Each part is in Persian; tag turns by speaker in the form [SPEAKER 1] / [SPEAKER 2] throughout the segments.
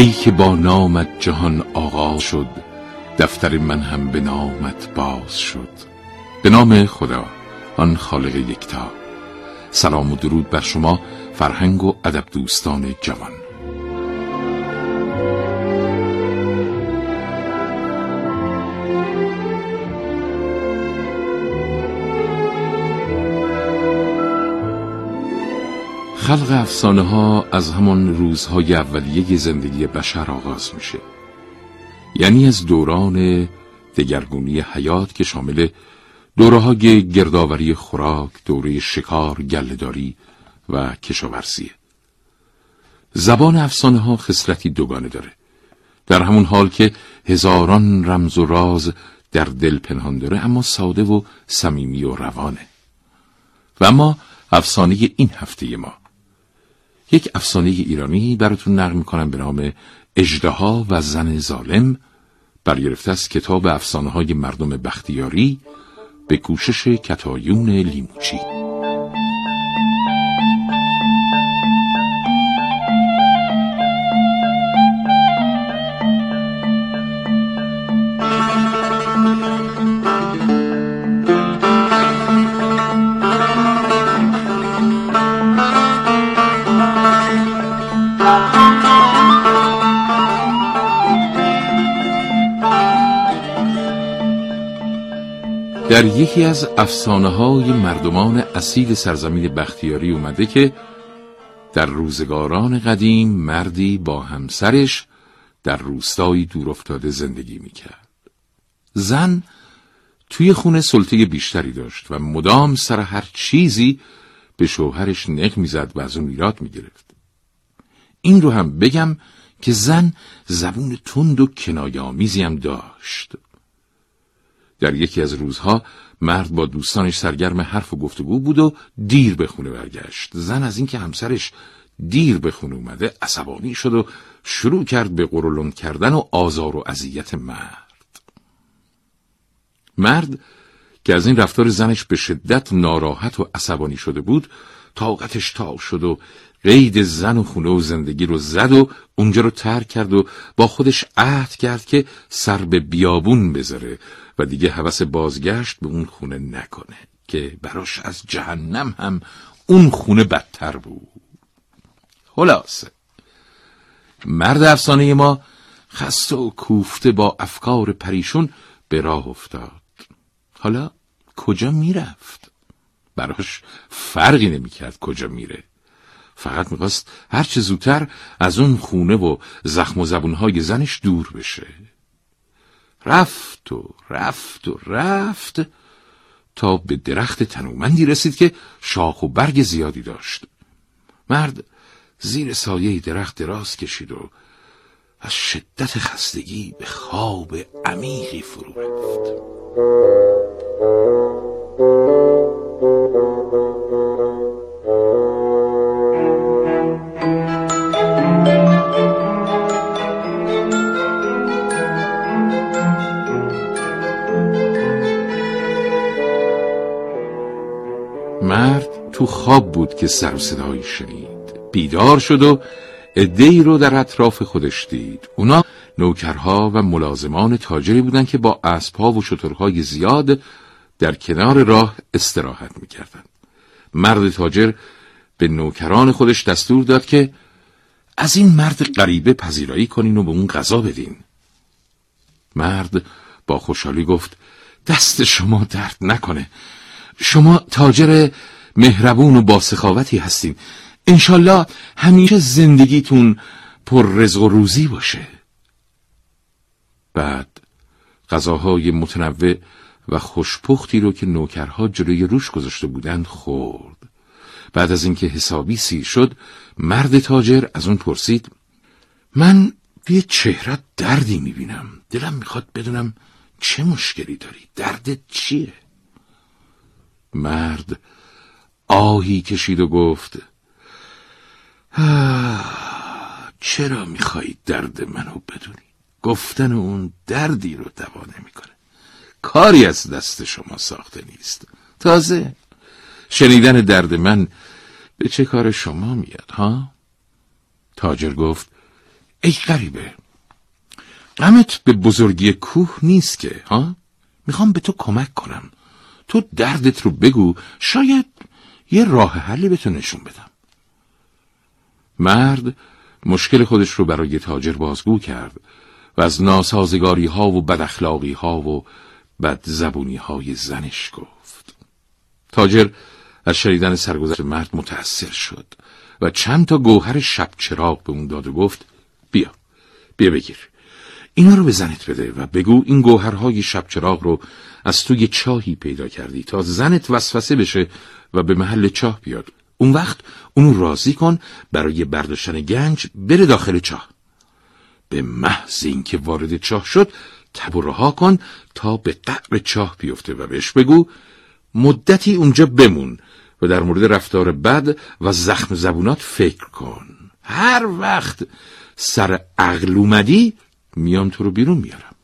[SPEAKER 1] ای که با نامت جهان آغاز شد دفتر من هم به نامت باز شد. به نام خدا آن خالق یکتا. سلام و درود بر شما فرهنگ و ادب دوستان جوان. خلق افسانه ها از همان روزهای اولیه زندگی بشر آغاز میشه یعنی از دوران دگرگونی حیات که شامل دوره های گردآوری خوراک، دوره شکار، گلهداری و کشاورزیه. زبان افسانه ها خصلتی دوگانه داره. در همون حال که هزاران رمز و راز در دل پنهان داره اما ساده و صمیمی و روانه. و اما افسانه این هفته ما یک افسانه ایرانی براتون نقل می‌کنم به نام اجدها و زن ظالم. برگرفته از کتاب افسانه های مردم بختیاری به کوشش کتایون لیموچی. در یکی از افسانه های مردمان اصیل سرزمین بختیاری اومده که در روزگاران قدیم مردی با همسرش در روستایی دور افتاده زندگی می‌کرد. زن توی خونه سلطه بیشتری داشت و مدام سر هر چیزی به شوهرش نق می‌زد و از اون ایراد می‌گرفت. این رو هم بگم که زن زبون تند و کنایامیزی هم داشت. در یکی از روزها مرد با دوستانش سرگرم حرف و گفتگو بود و دیر به خونه برگشت. زن از اینکه همسرش دیر به خونه اومده عصبانی شد و شروع کرد به قرولند کردن و آزار و اذیت مرد. مرد که از این رفتار زنش به شدت ناراحت و عصبانی شده بود طاقتش تا شد و قید زن و خونه و زندگی رو زد و اونجا رو ترک کرد و با خودش عهد کرد که سر به بیابون بذاره و دیگه حوس بازگشت به اون خونه نکنه که براش از جهنم هم اون خونه بدتر بود. خلاصه. مرد افسانه ما خسته و کوفته با افکار پریشون به راه افتاد. حالا کجا می‌رفت؟ براش فرقی نمی‌کرد کجا میره. فقط می‌خواست هرچه زودتر از اون خونه و زخم و زبونهای زنش دور بشه. رفت و رفت و رفت تا به درخت تنومندی رسید که شاخ و برگ زیادی داشت. مرد زیر سایه درخت دراز کشید و از شدت خستگی به خواب عمیقی فرو رفت. مرد تو خواب بود که سر صدایی شنید. بیدار شد و ادهی رو در اطراف خودش دید. اونا نوکرها و ملازمان تاجری بودند که با اسبها و شترهای زیاد در کنار راه استراحت می‌کردند. مرد تاجر به نوکران خودش دستور داد که از این مرد غریبه پذیرایی کنین و به اون غذا بدین. مرد با خوشحالی گفت دست شما درد نکنه. شما تاجر مهربون و باسخاوتی هستین انشالله همیشه زندگیتون پر رزق و روزی باشه. بعد غذاهای متنوع و خوشپختی رو که نوکرها جلوی روش گذاشته بودند خورد. بعد از اینکه حسابی سیر شد مرد تاجر از اون پرسید من یه چهره دردی می‌بینم. دلم می‌خواد بدونم چه مشکلی داری؟ دردت چیه؟ مرد آهی کشید و گفت چرا می‌خوای درد منو بدونی؟ گفتن اون دردی رو دوا نمی‌کنه. کاری از دست شما ساخته نیست. تازه شنیدن درد من به چه کار شما میاد ها؟ تاجر گفت ای غریبه غمت به بزرگی کوه نیست که ها؟ می‌خوام به تو کمک کنم. تو دردت رو بگو شاید یه راه حلی به تو نشون بدم. مرد مشکل خودش رو برای تاجر بازگو کرد و از ناسازگاری ها و بداخلاقی ها و بد زبونی های زنش گفت. تاجر از شنیدن سرگذشت مرد متأثر شد و چند تا گوهر شب چراغ به اون داد و گفت بیا بیا بگیر. اینا رو به زنت بده و بگو این گوهرهای شب چراغ رو از توی چاهی پیدا کردی تا زنت وسوسه بشه و به محل چاه بیاد. اون وقت اونو راضی کن برای برداشتن گنج بره داخل چاه. به محض اینکه وارد چاه شد تب رها کن تا به قعر چاه بیفته و بهش بگو مدتی اونجا بمون و در مورد رفتار بد و زخم زبونات فکر کن. هر وقت سر عقل اومدی میام تو رو بیرون میارم.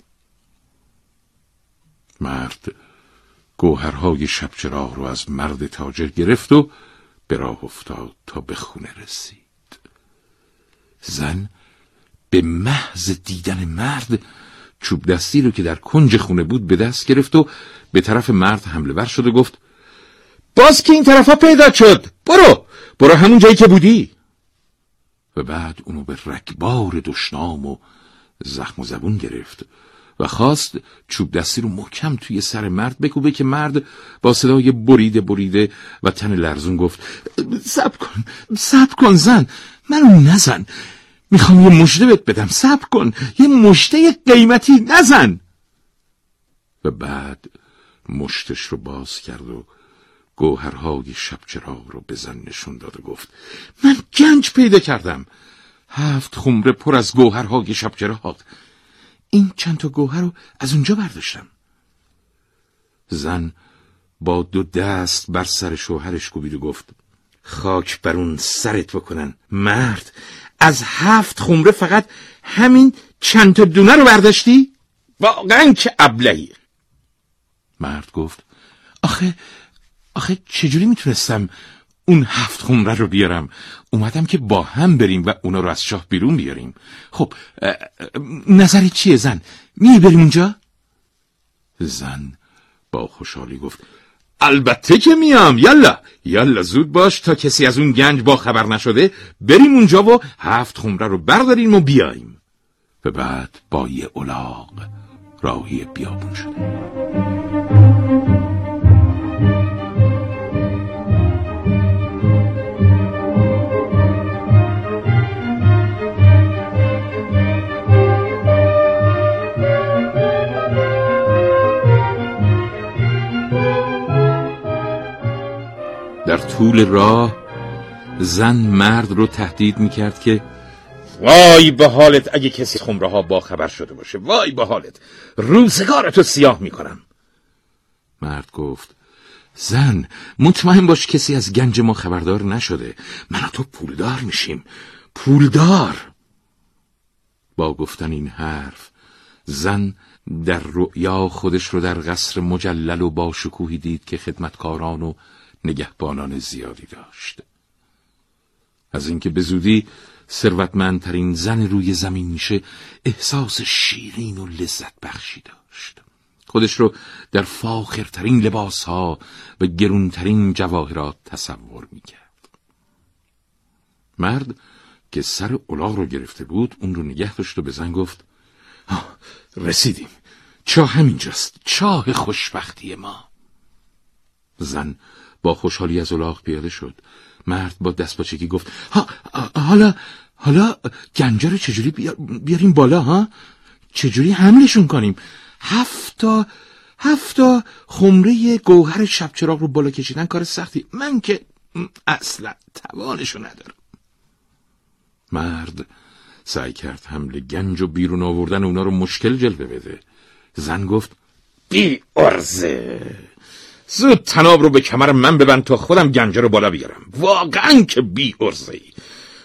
[SPEAKER 1] مرد گوهرهای شب چراغ رو از مرد تاجر گرفت و به راه افتاد تا به خونه رسید. زن به محض دیدن مرد چوب دستی رو که در کنج خونه بود به دست گرفت و به طرف مرد حمله ور شد و گفت باز که این طرفا پیدا شد برو برو همون جایی که بودی. و بعد اونو به رکبار دشنام و زخم و زبون گرفت و خواست چوب دستی رو محکم توی سر مرد بکوبه که مرد با صدای بریده بریده و تن لرزون گفت سب کن سب کن زن منو نزن می‌خوام یه مشته بهت بدم سب کن یه مشته قیمتی نزن و بعد مشتش رو باز کرد و گوهرهای شب چراغ رو به زن نشون داد و گفت من گنج پیدا کردم. هفت خمره پر از گوهرهای شب چراغ این چند تا گوهر رو از اونجا برداشتم. زن با دو دست بر سر شوهرش کوبید و گفت خاک بر اون سرت بکنن مرد. از هفت خمره فقط همین چند تا دونه رو برداشتی؟ واقعا که ابلهی. مرد گفت آخه آخه چجوری می‌تونستم اون هفت خمره رو بیارم. اومدم که با هم بریم و اونا رو از شاه بیرون بیاریم. خب نظری چیه زن؟ می بریم اونجا؟ زن با خوشحالی گفت البته که میام یالا یالا زود باش تا کسی از اون گنج با خبر نشده بریم اونجا و هفت خمره رو برداریم و بیاییم. و بعد با یه الاغ راهی بیابون شده. در طول راه زن مرد رو تهدید می‌کرد که وای به حالت اگه کسی خمره ها با خبر شده باشه. وای به حالت. روزگارتو سیاه می‌کنم. مرد گفت زن مطمئن باش کسی از گنج ما خبردار نشده. من و تو پولدار میشیم. پولدار. با گفتن این حرف زن در رؤیا خودش رو در قصر مجلل و با شکوهی دید که خدمتکاران و نگهبانان زیادی داشت. از اینکه به زودی ثروتمندترین زن روی زمین میشه احساس شیرین و لذت بخشی داشت. خودش رو در فاخرترین لباس ها و گرونترین جواهرات تصور می‌کرد. مرد که سر الاغ رو گرفته بود اون رو نگه داشت و به زن گفت رسیدیم. چاه همینجاست. چاه خوشبختی ما. زن با خوشحالی از الاغ پیاده شد. مرد با دست باچگی گفت ها حالا حالا گنجا رو چجوری بیاریم بالا ها؟ چجوری حملشون کنیم؟ هفتا هفتا خمره گوهر شب چراغ رو بالا کشیدن کار سختی. من که اصلا توانشو ندارم. مرد سعی کرد حمل گنج و بیرون آوردن اونا رو مشکل جلوه بده. زن گفت بی ارزه زود تناب رو به کمر من ببند تا خودم گنج رو بالا بیارم. واقعا که بی ارزه ای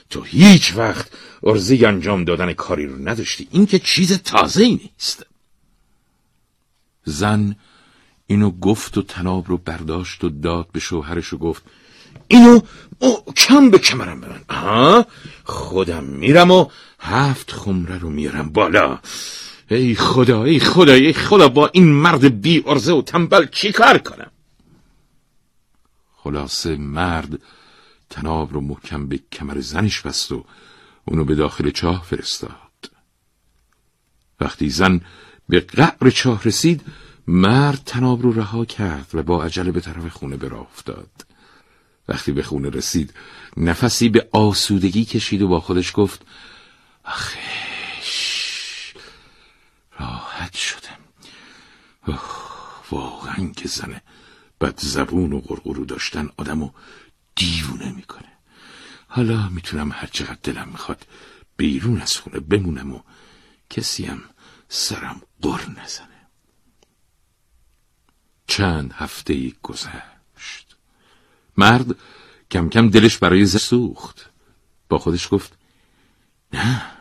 [SPEAKER 1] تو هیچ وقت ارزه انجام دادن کاری رو نداشتی. این که چیز تازه ای نیست. زن اینو گفت و تناب رو برداشت و داد به شوهرش و گفت اینو کم به کمرم ببند. آها خودم میرم و هفت خمره رو میارم بالا. ای خدا ای خدا ای خدا با این مرد بی ارزه و تنبل چی کار کنم؟ خلاصه مرد تناب رو محکم به کمر زنش بست و اونو به داخل چاه فرستاد. وقتی زن به قعر چاه رسید مرد تناب رو رها کرد و با عجله به طرف خونه براه افتاد. وقتی به خونه رسید نفسی به آسودگی کشید و با خودش گفت آخش راحت شدم واقعا که زنه. بد زبون و غرغرو داشتن آدمو دیوونه می‌کنه. حالا می‌تونم هر چقدر دلم می‌خواد بیرون از خونه بمونم و کسیم سرم قر نزنه. چند هفته گذشت. مرد کم کم دلش برای زن سوخت. با خودش گفت نه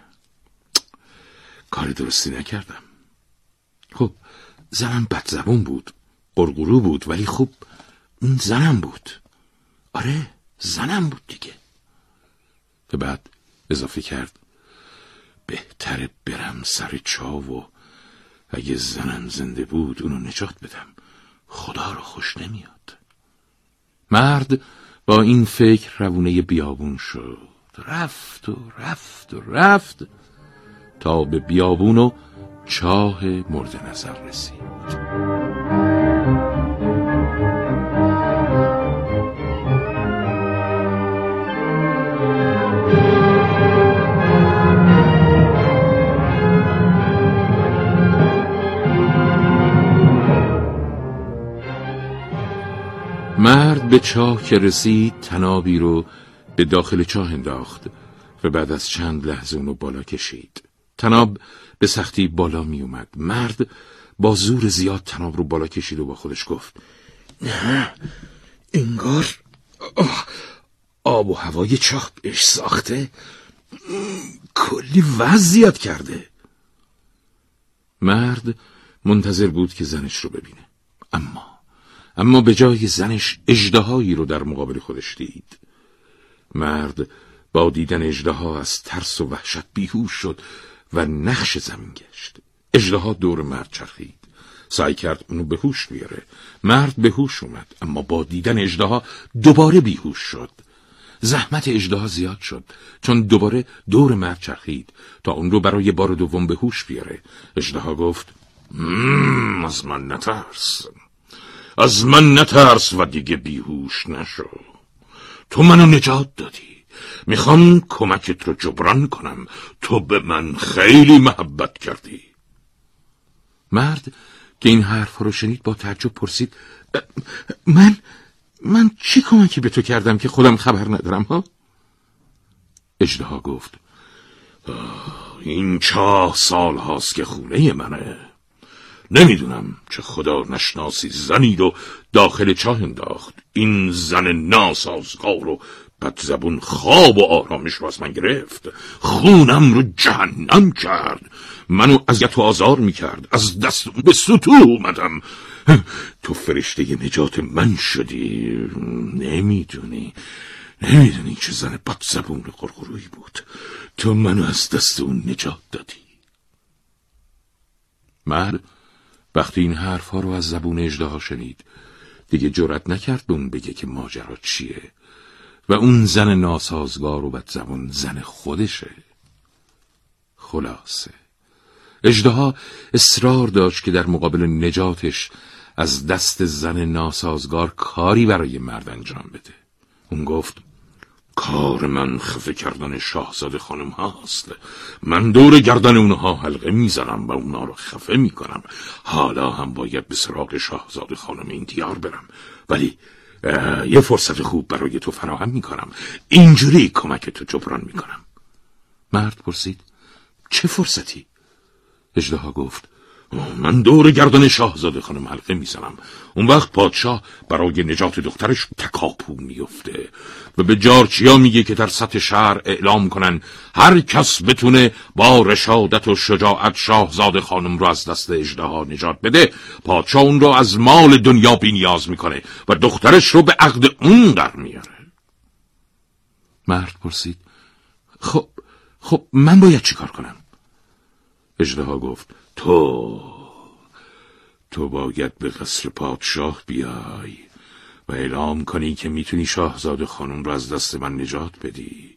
[SPEAKER 1] کار درستی نکردم. خب زنم بد زبون بود قرقرو بود ولی خب اون زنم بود. آره زنم بود دیگه. و بعد اضافه کرد بهتره برم سر چاو و اگه زنم زنده بود اونو نجات بدم. خدا رو خوش نمیاد. مرد با این فکر روونه بیابون شد. رفت و رفت و رفت تا به بیابون و چاه مورد نظر رسید. مرد به چاه که رسید تنابی رو به داخل چاه انداخت و بعد از چند لحظه اونو بالا کشید. تناب به سختی بالا می اومد مرد با زور زیاد تناب رو بالا کشید و با خودش گفت نه انگار آب و هوای چاه بهش ساخته. کلی وضع کرده. مرد منتظر بود که زنش رو ببینه. اما اما به جای زنش اجدهایی رو در مقابل خودش دید. مرد با دیدن اجدها از ترس و وحشت بیهوش شد. و نقش زمین گشت. اجدها دور مرد چرخید. سعی کرد اونو به هوش بیاره. مرد به هوش اومد اما با دیدن اجدها دوباره بیهوش شد. زحمت اجدها زیاد شد چون دوباره دور مرد چرخید تا اون رو برای بار دوم به هوش بیاره. اجدها گفت از من نترس از من نترس و دیگه بیهوش نشو. تو منو نجات دادی. می‌خوام کمکت رو جبران کنم. تو به من خیلی محبت کردی. مرد که این حرف رو شنید با تعجب پرسید من من چی کمکی به تو کردم که خودم خبر ندارم ها؟ اجدها گفت این چاه سال هاست که خونه منه. نمی‌دونم چه خدا نشناسی زنید و داخل چاه انداخت. این زن ناسازگار و بد زبون خواب و آرامش رو از من گرفت. خونم رو جهنم کرد. منو اذیت و آزار می‌کرد. از دست به سطو اومدم. تو فرشته نجات من شدی. نمی‌دونی. نمی‌دونی چه زن بد زبون قرقرویی بود. تو منو از دست اون نجات دادی. مرد وقتی این حرفها رو از زبون اجدها شنید دیگه جرأت نکرد به اون بگه که ماجرا چیه. و اون زن ناسازگار و بد زبون زن خودشه. خلاصه. اجدها اصرار داشت که در مقابل نجاتش از دست زن ناسازگار کاری برای مرد انجام بده. اون گفت کار من خفه کردن شاهزاده خانم هاست. من دور گردن اونها حلقه می‌زنم و اونا رو خفه می‌کنم. حالا هم باید به سراغ شاهزاده خانم این دیار برم. ولی یه فرصت خوب برای تو فراهم می‌کنم اینجوری کمک تو جبران می‌کنم مرد پرسید چه فرصتی؟ اجدها گفت من دور گردن شاهزاده خانم حلقه می‌زنم. اون وقت پادشاه برای نجات دخترش تکاپو میفته و به جارچیا میگه که در سطح شهر اعلام کنن هر کس بتونه با رشادت و شجاعت شاهزاده خانم رو از دست اجدها نجات بده پادشاه اون رو از مال دنیا بینیاز می‌کنه و دخترش رو به عقد اون در میاره. مرد پرسید خب خب من باید چیکار کنم؟ اجدها گفت تو تو باید به قصر پادشاه بیای و اعلام کنی که می‌تونی شاهزاده خانم رو از دست من نجات بدی.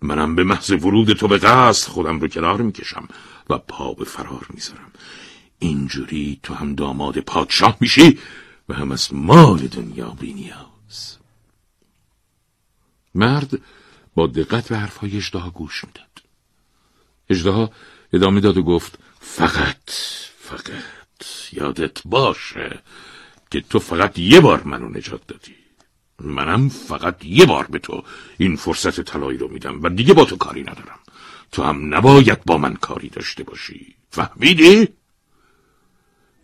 [SPEAKER 1] منم به محض ورود تو به قصد خودم رو کنار می‌کشم و پا به فرار می‌ذارم. اینجوری تو هم داماد پادشاه میشی و هم از مال دنیا بینیاز مرد با دقت به حرفهای اجدها گوش می‌داد. اجدها ادامه داد و گفت فقط فقط یادت باشه که تو فقط یه بار منو نجات دادی. منم فقط یه بار به تو این فرصت طلایی رو میدم و دیگه با تو کاری ندارم. تو هم نباید با من کاری داشته باشی. فهمیدی؟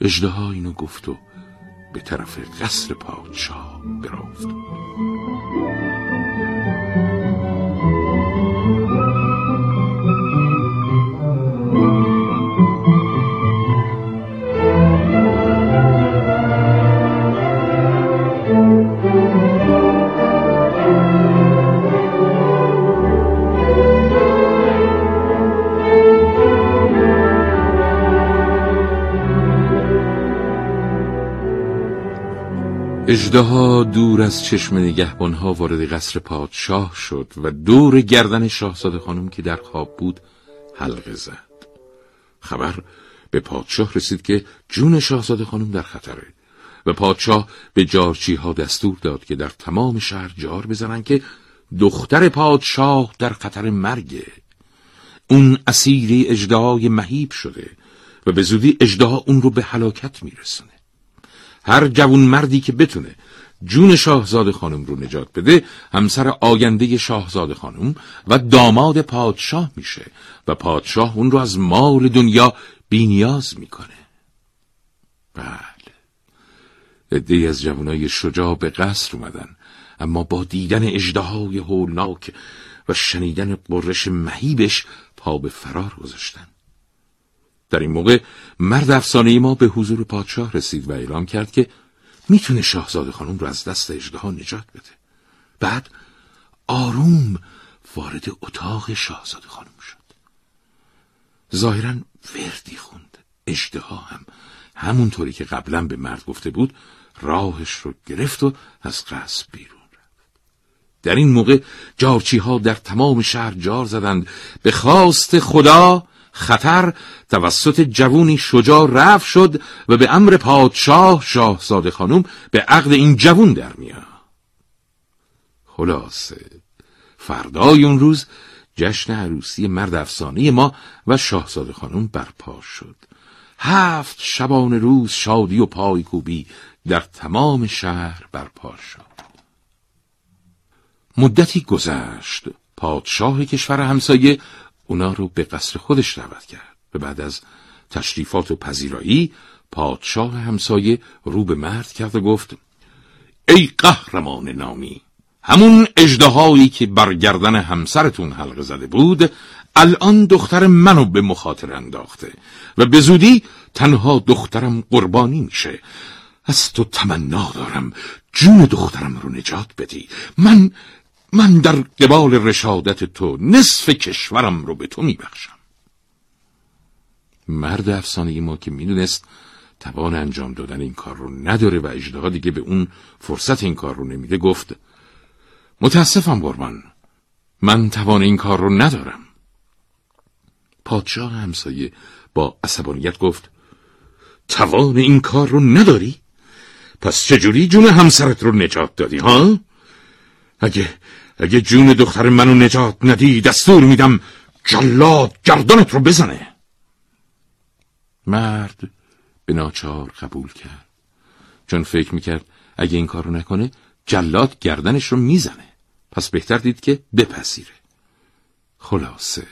[SPEAKER 1] اجده اینو گفت و به طرف قصر پادشاه برافت. اجدها دور از چشم نگهبانها وارد قصر پادشاه شد و دور گردن شاهزاده خانم که در خواب بود حلقه زد. خبر به پادشاه رسید که جون شاهزاده خانم در خطره و پادشاه به جارچی ها دستور داد که در تمام شهر جار بزنن که دختر پادشاه در خطر مرگه. اون اسیری اجدهای مهیب شده و به زودی اجدها اون رو به هلاکت میرسونه. هر جوون مردی که بتونه جون شاهزاده خانم رو نجات بده همسر آینده شاهزاده خانم و داماد پادشاه میشه و پادشاه اون رو از مال دنیا بینیاز می‌کنه. بله. ادهی از جوانای شجاع به قصر اومدن اما با دیدن اجدهای هولناک و شنیدن قررش مهیبش پا به فرار گذاشتن. در این موقع مرد افسانه ما به حضور پادشاه رسید و اعلام کرد که می‌تونه شاهزاده خانم رو از دست اجده نجات بده. بعد آروم وارد اتاق شاهزاده خانم شد. ظاهرا وردی خوند. اجده هم همونطوری که قبلا به مرد گفته بود راهش رو گرفت و از قصب بیرون رفت. در این موقع جارچی ها در تمام شهر جار زدند. به خواست خدا خطر توسط جوونی شجاع رفت شد و به امر پادشاه شاهزاده خانم به عقد این جوون در میاد. خلاصه فردای اون روز جشن عروسی مرد افسانه ما و شاهزاده خانم برپا شد. هفت شبان روز شادی و پایکوبی در تمام شهر برپا شد. مدتی گذشت. پادشاه کشور همسایه اونا رو به قصر خودش دعوت کرد. و بعد از تشریفات و پذیرایی پادشاه همسایه رو به مرد کرد و گفت ای قهرمان نامی همون اجدهایی که برگردن همسرتون حلقه زده بود الان دختر منو به مخاطر انداخته و به زودی تنها دخترم قربانی میشه. از تو تمنا دارم. جون دخترم رو نجات بدی. من من در قبال رشادت تو نصف کشورم رو به تو میبخشم مرد افسانه ما که می‌دونست توان انجام دادن این کار رو نداره و اجدها دیگه به اون فرصت این کار رو نمیده گفت متاسفم قربان من توان این کار رو ندارم پادشاه همسایه با عصبانیت گفت توان این کار رو نداری؟ پس چجوری جون همسرت رو نجات دادی ها؟ اگه اگه جون دختر منو نجات ندی دستور میدم جلاد گردنت رو بزنه. مرد به ناچار قبول کرد. چون فکر می‌کرد اگه این کارو نکنه جلاد گردنش رو می‌زنه. پس بهتر دید که بپذیره. خلاصه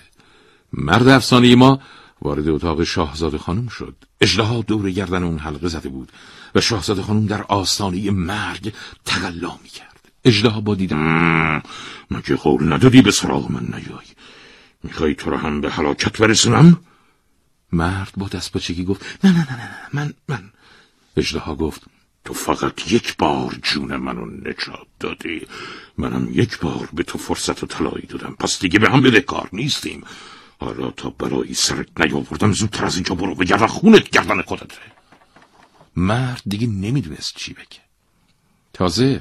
[SPEAKER 1] مرد افسانه ما وارد اتاق شاهزاده خانم شد. اجدها دور گردن اون حلقه زده بود و شاهزاده خانم در آستانه مرگ تقلا می کرد اجدها با دیدن.
[SPEAKER 2] مگه قول ندادی به سراغ من نیای؟ می‌خوای تو رو هم به حلاکت برسونم؟
[SPEAKER 1] مرد با دست پاچگی گفت نه نه نه نه من من. اجدها گفت
[SPEAKER 2] تو فقط یک بار جون منو نجات دادی. منم یک بار به تو فرصت و طلایی دادم. پس دیگه به هم بده کار نیستیم. حالا تا برای سرت نیاوردم زودتر از اینجا برو بگرد خونت گردن خودته.
[SPEAKER 1] مرد دیگه نمی‌دونست چی بگه. تازه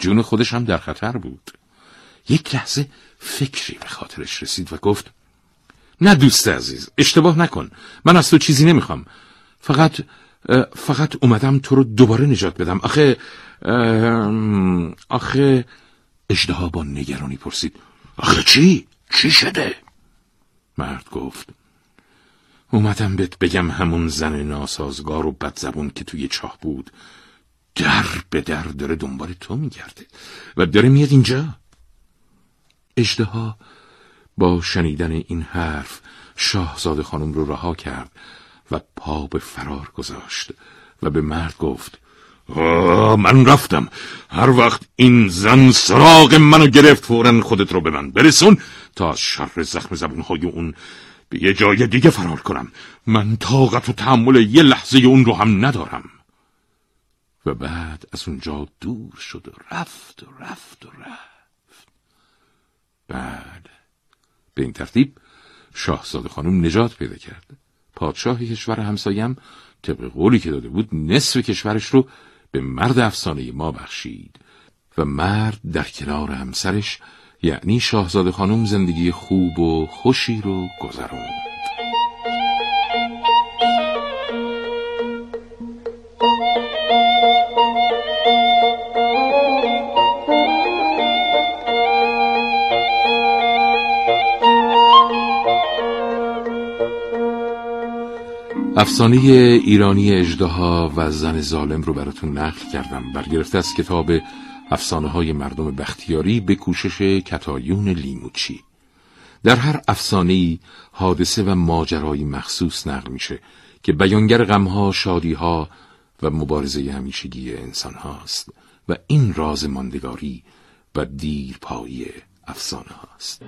[SPEAKER 1] جون خودش هم در خطر بود. یک لحظه فکری به خاطرش رسید و گفت نه دوست عزیز اشتباه نکن. من از تو چیزی نمی‌خوام. فقط فقط اومدم تو رو دوباره نجات بدم. آخه آخه اجدها با نگرانی پرسید
[SPEAKER 2] آخه چی؟ چی شده؟
[SPEAKER 1] مرد گفت اومدم بهت بگم همون زن ناسازگار و بدزبون که توی چاه بود. در به در داره دنبال تو میگرده و داره میاد اینجا. اجدها با شنیدن این حرف شاهزاده خانم رو رها کرد و پا به فرار گذاشت و به مرد گفت
[SPEAKER 2] من رفتم. هر وقت این زن سراغ منو گرفت فورا خودت رو به من برسون تا از شر زخم زبونهای اون به یه جای دیگه فرار کنم. من طاقت و تحمل یه لحظه اون رو هم ندارم.
[SPEAKER 1] و بعد از اونجا دور شد و رفت و رفت و رفت. بعد به این ترتیب شاهزاده خانم نجات پیدا کرد. پادشاه کشور همسایم طبق قولی که داده بود نصف کشورش رو به مرد افسانه ما بخشید و مرد در کنار همسرش یعنی شاهزاده خانم زندگی خوب و خوشی رو گذراند افسانه ایرانی اجدها و زن ظالم رو براتون نقل کردم. برگرفته از کتاب افسانه های مردم بختیاری به کوشش کتایون لیموچی. در هر افسانه حادثه و ماجرایی مخصوص نقل میشه که بیانگر غمها، شادیها و مبارزه همیشگی انسان هاست و این راز ماندگاری و دیرپایی افسانه هاست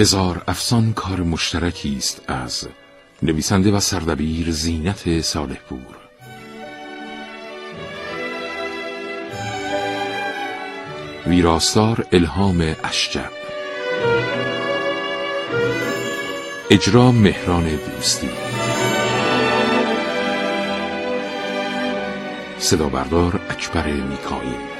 [SPEAKER 1] هزار افسان کار مشترکی است از نویسنده و سردبیر زینت صالح پور ویراستار الهام اشجب. اجرا مهران دوستی. صدا بردار اکبر میکائیل